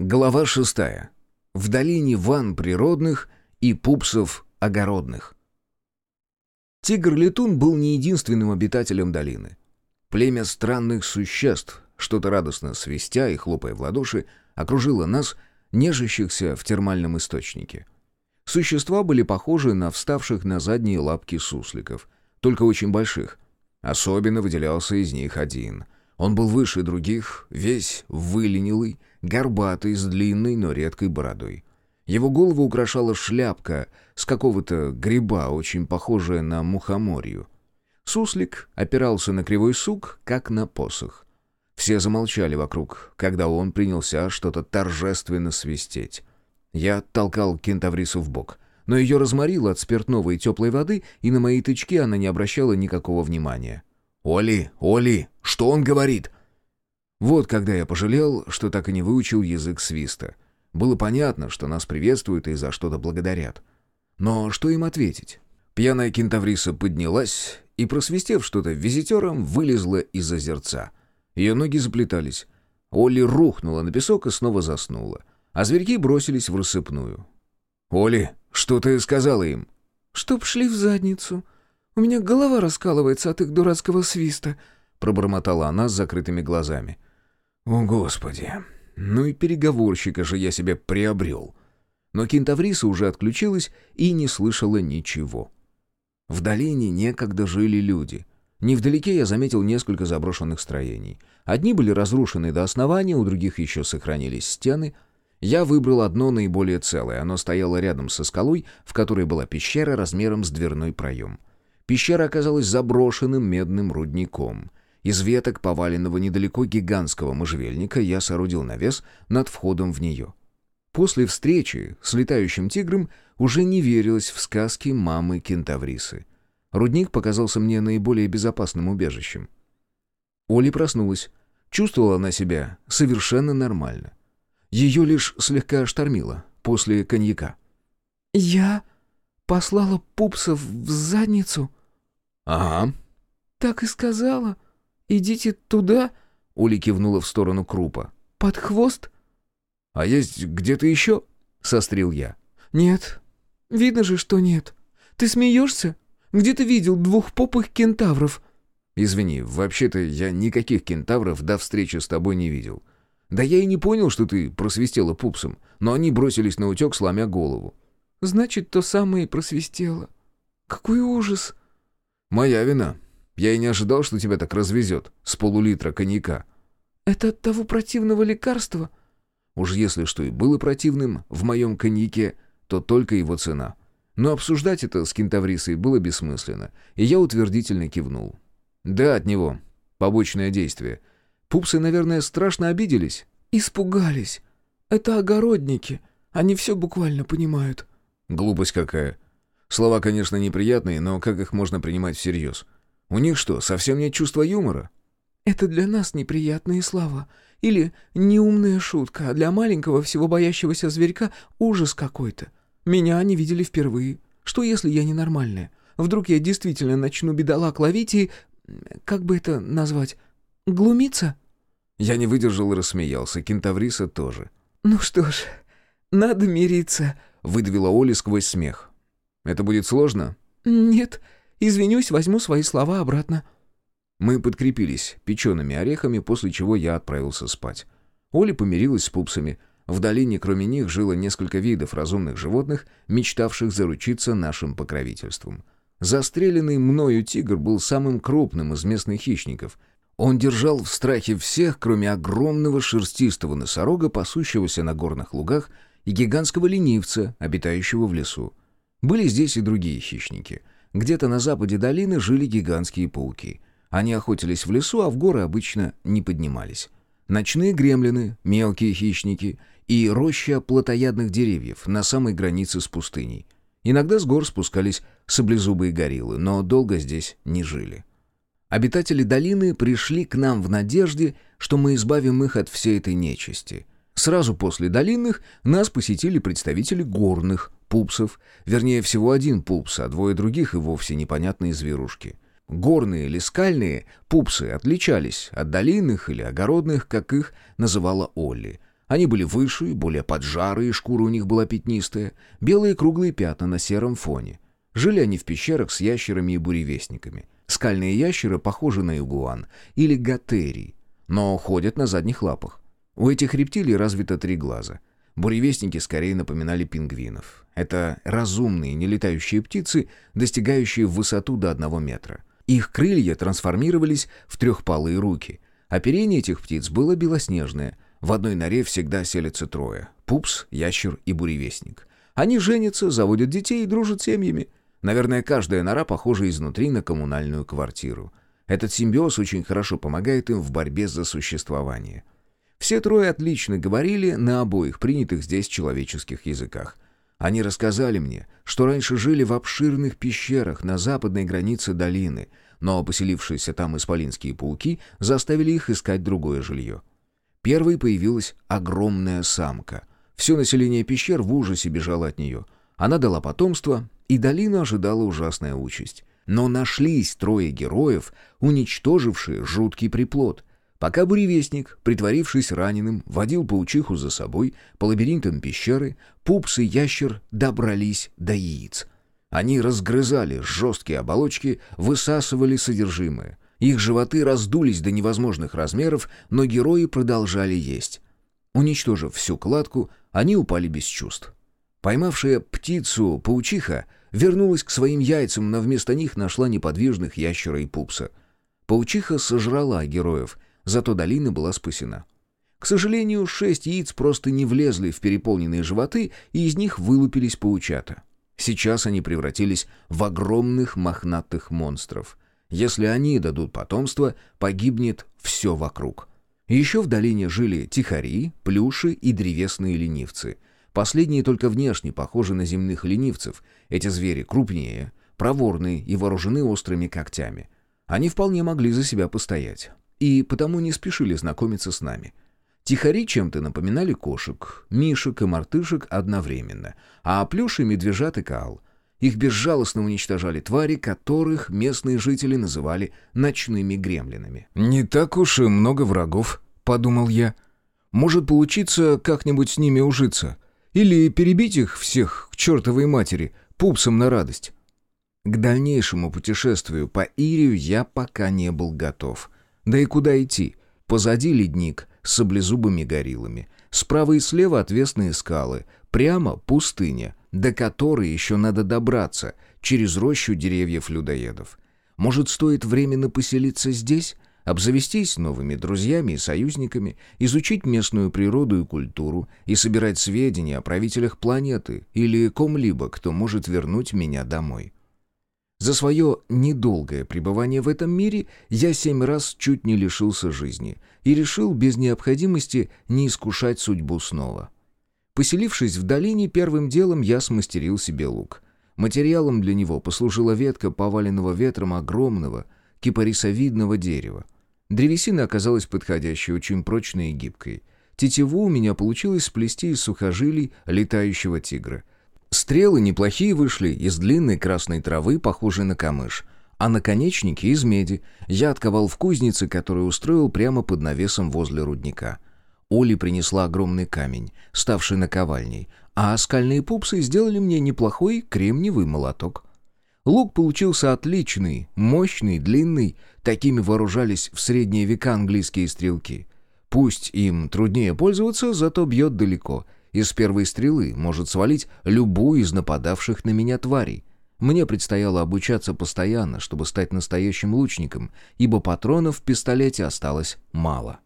Глава шестая. В долине ван природных и пупсов огородных. Тигр-летун был не единственным обитателем долины. Племя странных существ, что-то радостно свистя и хлопая в ладоши, окружило нас, нежащихся в термальном источнике. Существа были похожи на вставших на задние лапки сусликов, только очень больших. Особенно выделялся из них один. Он был выше других, весь выленилый, горбатый, с длинной, но редкой бородой. Его голову украшала шляпка с какого-то гриба, очень похожая на мухоморью. Суслик опирался на кривой сук, как на посох. Все замолчали вокруг, когда он принялся что-то торжественно свистеть. Я толкал кентаврису в бок, но ее разморило от спиртного и теплой воды, и на мои тычки она не обращала никакого внимания. «Оли, Оли, что он говорит?» Вот когда я пожалел, что так и не выучил язык свиста. Было понятно, что нас приветствуют и за что-то благодарят. Но что им ответить? Пьяная кентавриса поднялась и, просвистев что-то визитером, вылезла из озерца. Ее ноги заплетались. Оли рухнула на песок и снова заснула. А зверьки бросились в рассыпную. «Оли, что ты сказала им?» «Чтоб шли в задницу. У меня голова раскалывается от их дурацкого свиста», — пробормотала она с закрытыми глазами. «О, Господи! Ну и переговорщика же я себе приобрел!» Но кентавриса уже отключилась и не слышала ничего. В долине некогда жили люди. Невдалеке я заметил несколько заброшенных строений. Одни были разрушены до основания, у других еще сохранились стены. Я выбрал одно наиболее целое. Оно стояло рядом со скалой, в которой была пещера размером с дверной проем. Пещера оказалась заброшенным медным рудником. Из веток поваленного недалеко гигантского можжевельника я соорудил навес над входом в нее. После встречи с летающим тигром уже не верилось в сказки мамы кентаврисы. Рудник показался мне наиболее безопасным убежищем. Оли проснулась. Чувствовала она себя совершенно нормально. Ее лишь слегка штормило после коньяка. «Я послала пупсов в задницу?» «Ага». «Так и сказала?» «Идите туда?» — Ули кивнула в сторону крупа. «Под хвост?» «А есть где-то еще?» — сострил я. «Нет. Видно же, что нет. Ты смеешься? Где ты видел двухпопых кентавров?» «Извини, вообще-то я никаких кентавров до встречи с тобой не видел. Да я и не понял, что ты просвистела пупсом, но они бросились на утек, сломя голову». «Значит, то самое и просвистело. Какой ужас!» «Моя вина. Я и не ожидал, что тебя так развезет с полулитра коньяка». «Это от того противного лекарства?» Уж если что и было противным в моем коньяке, то только его цена. Но обсуждать это с кентаврисой было бессмысленно, и я утвердительно кивнул. «Да, от него. Побочное действие. Пупсы, наверное, страшно обиделись?» «Испугались. Это огородники. Они все буквально понимают». «Глупость какая. Слова, конечно, неприятные, но как их можно принимать всерьез?» У них что, совсем нет чувства юмора? Это для нас неприятные слова. Или неумная шутка, а для маленького, всего боящегося зверька ужас какой-то. Меня они видели впервые. Что если я ненормальная? Вдруг я действительно начну бедолаг ловить и... Как бы это назвать? Глумиться? Я не выдержал и рассмеялся. Кентавриса тоже. «Ну что ж, надо мириться», — выдавила Оля сквозь смех. «Это будет сложно?» «Нет, Извинюсь, возьму свои слова обратно». Мы подкрепились печеными орехами, после чего я отправился спать. Оля помирилась с пупсами. В долине, кроме них, жило несколько видов разумных животных, мечтавших заручиться нашим покровительством. Застреленный мною тигр был самым крупным из местных хищников. Он держал в страхе всех, кроме огромного шерстистого носорога, пасущегося на горных лугах, и гигантского ленивца, обитающего в лесу. Были здесь и другие хищники — где-то на западе долины жили гигантские пауки. Они охотились в лесу, а в горы обычно не поднимались. Ночные гремлины, мелкие хищники и роща плотоядных деревьев на самой границе с пустыней. Иногда с гор спускались саблезубые гориллы, но долго здесь не жили. Обитатели долины пришли к нам в надежде, что мы избавим их от всей этой нечисти. Сразу после долинных нас посетили представители горных, пупсов, вернее всего один пупс, а двое других и вовсе непонятные зверушки. Горные или скальные пупсы отличались от долинных или огородных, как их называла Олли. Они были выше, более поджарые, шкура у них была пятнистая, белые круглые пятна на сером фоне. Жили они в пещерах с ящерами и буревестниками. Скальные ящеры похожи на игуан или готерий, но ходят на задних лапах. У этих рептилий развито три глаза. Буревестники скорее напоминали пингвинов. Это разумные, нелетающие птицы, достигающие в высоту до одного метра. Их крылья трансформировались в трехпалые руки. Оперение этих птиц было белоснежное. В одной норе всегда селятся трое — пупс, ящер и буревестник. Они женятся, заводят детей и дружат семьями. Наверное, каждая нора похожа изнутри на коммунальную квартиру. Этот симбиоз очень хорошо помогает им в борьбе за существование. Все трое отлично говорили на обоих принятых здесь человеческих языках. Они рассказали мне, что раньше жили в обширных пещерах на западной границе долины, но поселившиеся там исполинские пауки заставили их искать другое жилье. Первой появилась огромная самка. Все население пещер в ужасе бежало от нее. Она дала потомство, и долину ожидала ужасная участь. Но нашлись трое героев, уничтожившие жуткий приплод. Пока буревестник, притворившись раненым, водил паучиху за собой по лабиринтам пещеры, пупс и ящер добрались до яиц. Они разгрызали жесткие оболочки, высасывали содержимое. Их животы раздулись до невозможных размеров, но герои продолжали есть. Уничтожив всю кладку, они упали без чувств. Поймавшая птицу паучиха вернулась к своим яйцам, но вместо них нашла неподвижных ящера и пупса. Паучиха сожрала героев, зато долина была спасена. К сожалению, шесть яиц просто не влезли в переполненные животы, и из них вылупились паучата. Сейчас они превратились в огромных мохнатых монстров. Если они дадут потомство, погибнет все вокруг. Еще в долине жили тихари, плюши и древесные ленивцы — Последние только внешне похожи на земных ленивцев. Эти звери крупнее, проворные и вооружены острыми когтями. Они вполне могли за себя постоять. И потому не спешили знакомиться с нами. Тихари чем-то напоминали кошек, мишек и мартышек одновременно, а плюши — медвежат и каал. Их безжалостно уничтожали твари, которых местные жители называли ночными гремлинами. «Не так уж и много врагов», — подумал я. «Может получиться как-нибудь с ними ужиться». Или перебить их всех к чертовой матери, пупсам на радость. К дальнейшему путешествию по Ирию я пока не был готов. Да и куда идти? Позади ледник с саблезубыми гориллами. Справа и слева отвесные скалы. Прямо пустыня, до которой еще надо добраться, через рощу деревьев-людоедов. Может, стоит временно поселиться здесь? обзавестись новыми друзьями и союзниками, изучить местную природу и культуру и собирать сведения о правителях планеты или ком-либо, кто может вернуть меня домой. За свое недолгое пребывание в этом мире я семь раз чуть не лишился жизни и решил без необходимости не искушать судьбу снова. Поселившись в долине, первым делом я смастерил себе лук. Материалом для него послужила ветка поваленного ветром огромного кипарисовидного дерева — Древесина оказалась подходящей, очень прочной и гибкой. Тетиву у меня получилось сплести из сухожилий летающего тигра. Стрелы неплохие вышли из длинной красной травы, похожей на камыш, а наконечники из меди я отковал в кузнице, которую устроил прямо под навесом возле рудника. Оли принесла огромный камень, ставший наковальней, а скальные пупсы сделали мне неплохой кремниевый молоток. Лук получился отличный, мощный, длинный. Такими вооружались в средние века английские стрелки. Пусть им труднее пользоваться, зато бьет далеко. Из первой стрелы может свалить любую из нападавших на меня тварей. Мне предстояло обучаться постоянно, чтобы стать настоящим лучником, ибо патронов в пистолете осталось мало.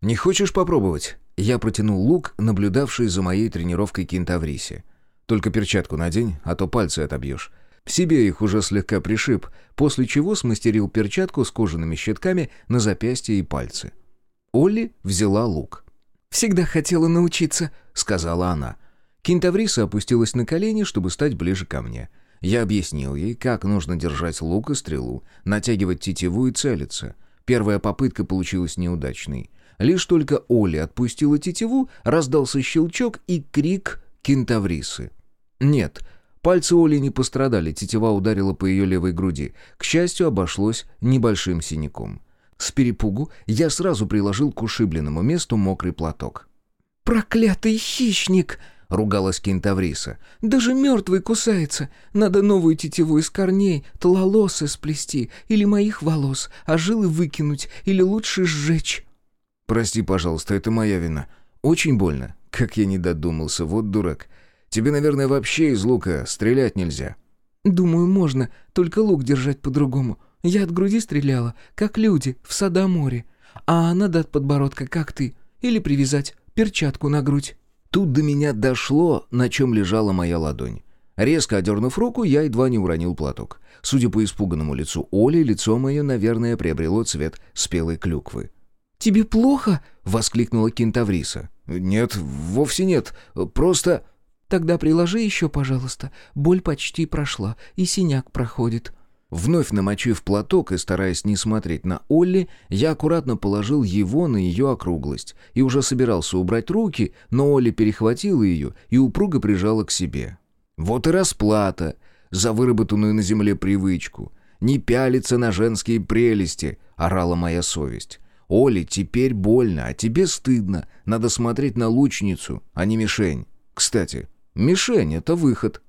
«Не хочешь попробовать?» Я протянул лук, наблюдавший за моей тренировкой кентаврисе. «Только перчатку надень, а то пальцы отобьешь. Себе их уже слегка пришиб, после чего смастерил перчатку с кожаными щитками на запястье и пальцы. Олли взяла лук. «Всегда хотела научиться», — сказала она. Кентавриса опустилась на колени, чтобы стать ближе ко мне. Я объяснил ей, как нужно держать лук и стрелу, натягивать тетиву и целиться. Первая попытка получилась неудачной. Лишь только Оли отпустила тетиву, раздался щелчок и крик кентаврисы. Нет, Пальцы Оли не пострадали, тетива ударила по ее левой груди. К счастью, обошлось небольшим синяком. С перепугу я сразу приложил к ушибленному месту мокрый платок. «Проклятый хищник!» — ругалась кентавриса. «Даже мертвый кусается. Надо новую тетиву из корней, тлолосы сплести, или моих волос, а жилы выкинуть, или лучше сжечь». «Прости, пожалуйста, это моя вина. Очень больно. Как я не додумался, вот дурак. Тебе, наверное, вообще из лука стрелять нельзя». «Думаю, можно, только лук держать по-другому. Я от груди стреляла, как люди, в садоморе. А надо от подбородка, как ты. Или привязать перчатку на грудь». Тут до меня дошло, на чем лежала моя ладонь. Резко одернув руку, я едва не уронил платок. Судя по испуганному лицу Оли, лицо мое, наверное, приобрело цвет спелой клюквы. «Тебе плохо?» — воскликнула кентавриса. «Нет, вовсе нет. Просто...» «Тогда приложи еще, пожалуйста. Боль почти прошла, и синяк проходит». Вновь намочив платок и стараясь не смотреть на Олли, я аккуратно положил его на ее округлость и уже собирался убрать руки, но Олли перехватила ее и упруго прижала к себе. Вот и расплата за выработанную на земле привычку. «Не пялиться на женские прелести», — орала моя совесть. «Оли, теперь больно, а тебе стыдно. Надо смотреть на лучницу, а не мишень. Кстати, мишень — это выход».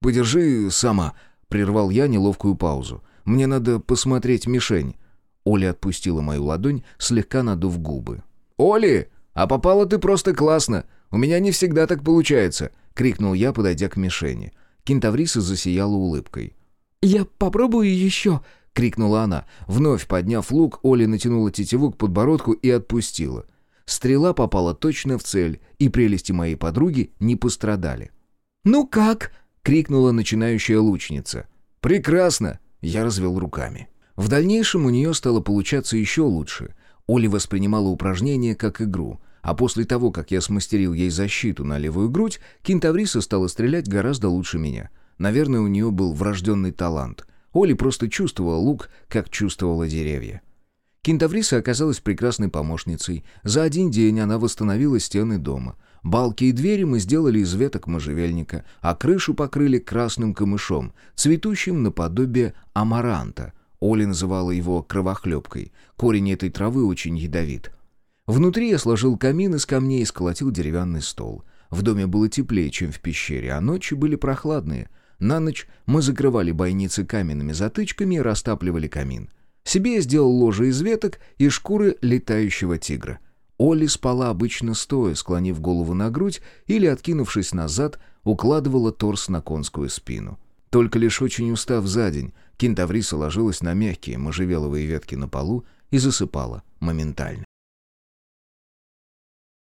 «Подержи сама», — прервал я неловкую паузу. «Мне надо посмотреть мишень». Оля отпустила мою ладонь, слегка надув губы. «Оли, а попала ты просто классно! У меня не всегда так получается!» — крикнул я, подойдя к мишени. Кентавриса засияла улыбкой. «Я попробую еще!» — крикнула она. Вновь подняв лук, Оля натянула тетиву к подбородку и отпустила. Стрела попала точно в цель, и прелести моей подруги не пострадали. «Ну как?» Крикнула начинающая лучница. «Прекрасно!» — я развел руками. В дальнейшем у нее стало получаться еще лучше. Оля воспринимала упражнение как игру, а после того, как я смастерил ей защиту на левую грудь, кентавриса стала стрелять гораздо лучше меня. Наверное, у нее был врожденный талант. Оля просто чувствовала лук, как чувствовала деревья. Кентавриса оказалась прекрасной помощницей. За один день она восстановила стены дома. Балки и двери мы сделали из веток можжевельника, а крышу покрыли красным камышом, цветущим наподобие амаранта. Оля называла его кровохлебкой. Корень этой травы очень ядовит. Внутри я сложил камин из камней и сколотил деревянный стол. В доме было теплее, чем в пещере, а ночи были прохладные. На ночь мы закрывали бойницы каменными затычками и растапливали камин. Себе я сделал ложе из веток и шкуры летающего тигра. Олли спала обычно стоя, склонив голову на грудь или, откинувшись назад, укладывала торс на конскую спину. Только лишь очень устав за день, кентавриса ложилась на мягкие можжевеловые ветки на полу и засыпала моментально.